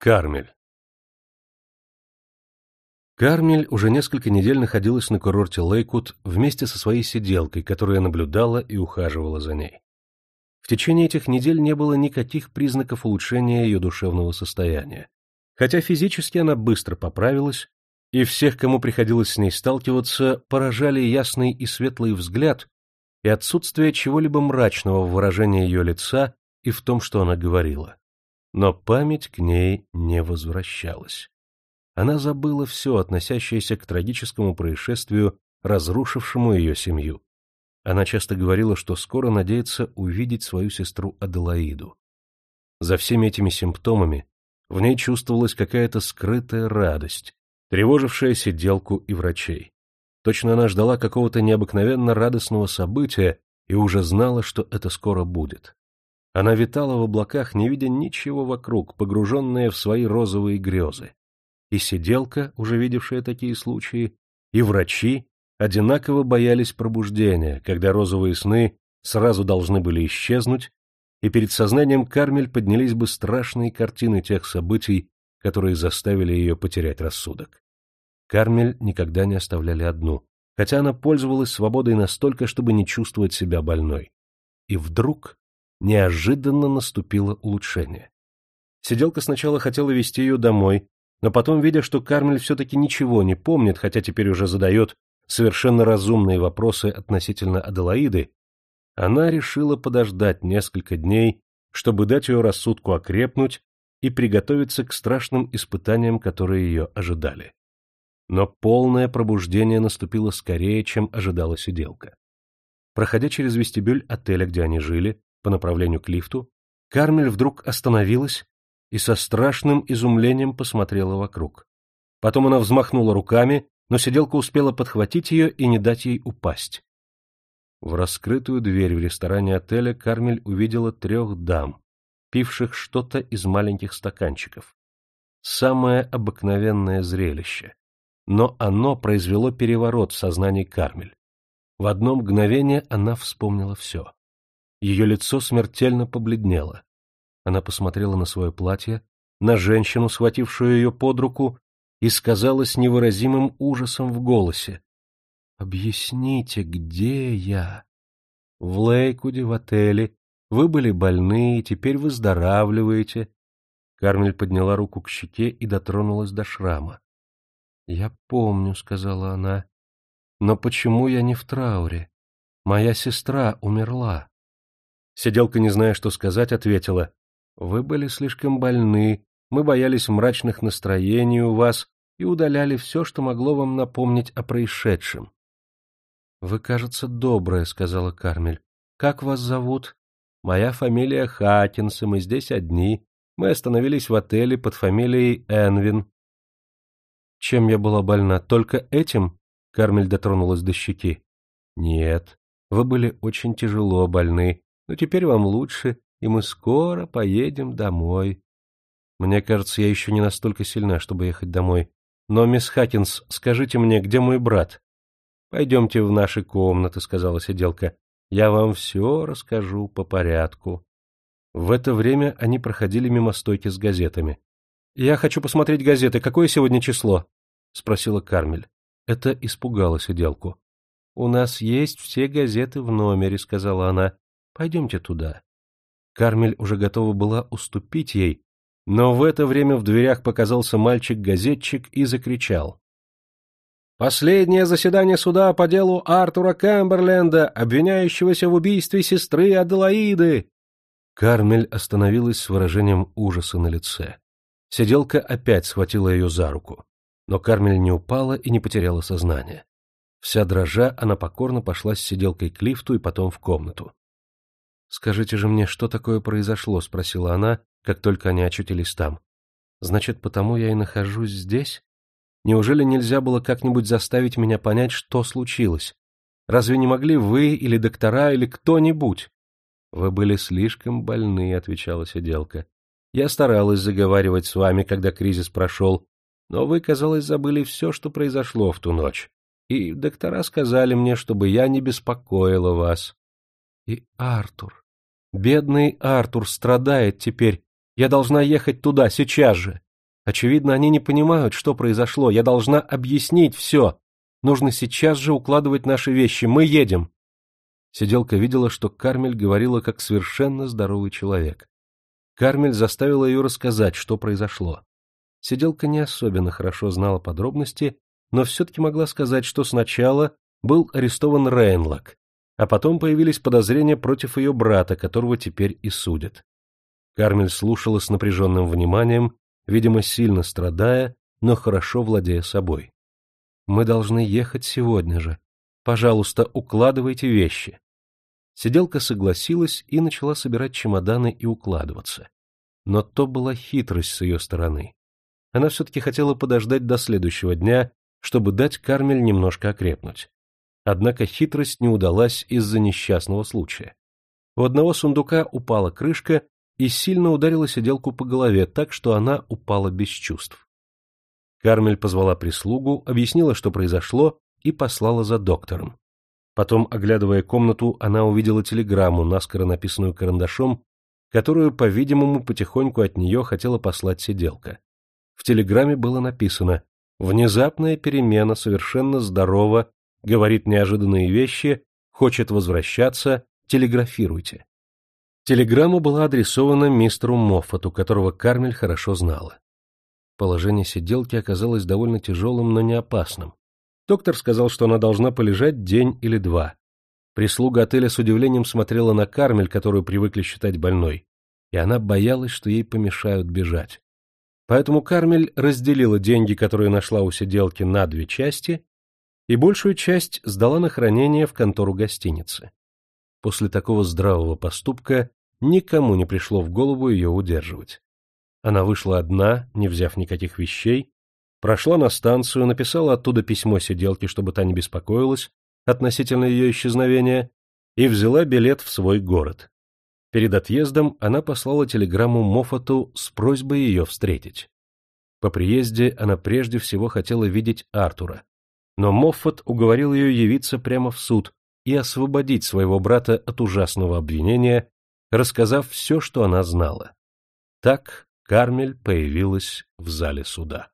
Кармель Кармель уже несколько недель находилась на курорте Лейкут вместе со своей сиделкой, которая наблюдала и ухаживала за ней. В течение этих недель не было никаких признаков улучшения ее душевного состояния. Хотя физически она быстро поправилась, и всех, кому приходилось с ней сталкиваться, поражали ясный и светлый взгляд и отсутствие чего-либо мрачного в выражении ее лица и в том, что она говорила но память к ней не возвращалась. Она забыла все, относящееся к трагическому происшествию, разрушившему ее семью. Она часто говорила, что скоро надеется увидеть свою сестру Аделаиду. За всеми этими симптомами в ней чувствовалась какая-то скрытая радость, тревожившая сиделку и врачей. Точно она ждала какого-то необыкновенно радостного события и уже знала, что это скоро будет. Она витала в облаках, не видя ничего вокруг, погруженная в свои розовые грезы. И сиделка, уже видевшая такие случаи, и врачи одинаково боялись пробуждения, когда розовые сны сразу должны были исчезнуть, и перед сознанием Кармель поднялись бы страшные картины тех событий, которые заставили ее потерять рассудок. Кармель никогда не оставляли одну, хотя она пользовалась свободой настолько, чтобы не чувствовать себя больной. И вдруг неожиданно наступило улучшение. Сиделка сначала хотела вести ее домой, но потом, видя, что Кармель все-таки ничего не помнит, хотя теперь уже задает совершенно разумные вопросы относительно Аделаиды, она решила подождать несколько дней, чтобы дать ее рассудку окрепнуть и приготовиться к страшным испытаниям, которые ее ожидали. Но полное пробуждение наступило скорее, чем ожидала сиделка. Проходя через вестибюль отеля, где они жили, по направлению к лифту, Кармель вдруг остановилась и со страшным изумлением посмотрела вокруг. Потом она взмахнула руками, но сиделка успела подхватить ее и не дать ей упасть. В раскрытую дверь в ресторане отеля Кармель увидела трех дам, пивших что-то из маленьких стаканчиков. Самое обыкновенное зрелище. Но оно произвело переворот в сознании Кармель. В одно мгновение она вспомнила все. Ее лицо смертельно побледнело. Она посмотрела на свое платье, на женщину, схватившую ее под руку, и сказала с невыразимым ужасом в голосе. — Объясните, где я? — В Лейкуде, в отеле. Вы были больны, теперь выздоравливаете. Кармель подняла руку к щеке и дотронулась до шрама. — Я помню, — сказала она. — Но почему я не в трауре? Моя сестра умерла. Сиделка, не зная, что сказать, ответила. — Вы были слишком больны, мы боялись мрачных настроений у вас и удаляли все, что могло вам напомнить о происшедшем. — Вы, кажется, добрая, — сказала Кармель. — Как вас зовут? — Моя фамилия Хакинс, и мы здесь одни. Мы остановились в отеле под фамилией Энвин. — Чем я была больна? Только этим? — Кармель дотронулась до щеки. — Нет, вы были очень тяжело больны, но теперь вам лучше, и мы скоро поедем домой. Мне кажется, я еще не настолько сильна, чтобы ехать домой. Но, мисс Хакинс, скажите мне, где мой брат? — Пойдемте в наши комнаты, — сказала сиделка. — Я вам все расскажу по порядку. В это время они проходили мимо стойки с газетами. — Я хочу посмотреть газеты. Какое сегодня число? — спросила Кармель. Это испугало сиделку. — У нас есть все газеты в номере, — сказала она. Пойдемте туда. Кармель уже готова была уступить ей, но в это время в дверях показался мальчик-газетчик и закричал. «Последнее заседание суда по делу Артура Кэмберленда, обвиняющегося в убийстве сестры Аделаиды!» Кармель остановилась с выражением ужаса на лице. Сиделка опять схватила ее за руку, но Кармель не упала и не потеряла сознание. Вся дрожа, она покорно пошла с сиделкой к лифту и потом в комнату. — Скажите же мне, что такое произошло? — спросила она, как только они очутились там. — Значит, потому я и нахожусь здесь? Неужели нельзя было как-нибудь заставить меня понять, что случилось? Разве не могли вы или доктора или кто-нибудь? — Вы были слишком больны, — отвечала сиделка. — Я старалась заговаривать с вами, когда кризис прошел, но вы, казалось, забыли все, что произошло в ту ночь. И доктора сказали мне, чтобы я не беспокоила вас. И Артур. Бедный Артур страдает теперь. Я должна ехать туда сейчас же. Очевидно, они не понимают, что произошло. Я должна объяснить все. Нужно сейчас же укладывать наши вещи. Мы едем. Сиделка видела, что Кармель говорила как совершенно здоровый человек. Кармель заставила ее рассказать, что произошло. Сиделка не особенно хорошо знала подробности, но все-таки могла сказать, что сначала был арестован Рейнлок, а потом появились подозрения против ее брата, которого теперь и судят. Кармель слушала с напряженным вниманием, видимо, сильно страдая, но хорошо владея собой. «Мы должны ехать сегодня же. Пожалуйста, укладывайте вещи». Сиделка согласилась и начала собирать чемоданы и укладываться. Но то была хитрость с ее стороны. Она все-таки хотела подождать до следующего дня, чтобы дать Кармель немножко окрепнуть. Однако хитрость не удалась из-за несчастного случая. У одного сундука упала крышка и сильно ударила сиделку по голове, так что она упала без чувств. Кармель позвала прислугу, объяснила, что произошло, и послала за доктором. Потом, оглядывая комнату, она увидела телеграмму, наскоро написанную карандашом, которую, по-видимому, потихоньку от нее хотела послать сиделка. В телеграмме было написано «Внезапная перемена, совершенно здорова, говорит неожиданные вещи, хочет возвращаться, телеграфируйте». Телеграмма была адресована мистеру Моффату, которого Кармель хорошо знала. Положение сиделки оказалось довольно тяжелым, но не опасным. Доктор сказал, что она должна полежать день или два. Прислуга отеля с удивлением смотрела на Кармель, которую привыкли считать больной, и она боялась, что ей помешают бежать. Поэтому Кармель разделила деньги, которые нашла у сиделки, на две части, и большую часть сдала на хранение в контору гостиницы. После такого здравого поступка никому не пришло в голову ее удерживать. Она вышла одна, не взяв никаких вещей, прошла на станцию, написала оттуда письмо сиделке, чтобы та не беспокоилась относительно ее исчезновения, и взяла билет в свой город. Перед отъездом она послала телеграмму Моффату с просьбой ее встретить. По приезде она прежде всего хотела видеть Артура, но Моффат уговорил ее явиться прямо в суд и освободить своего брата от ужасного обвинения, рассказав все, что она знала. Так Кармель появилась в зале суда.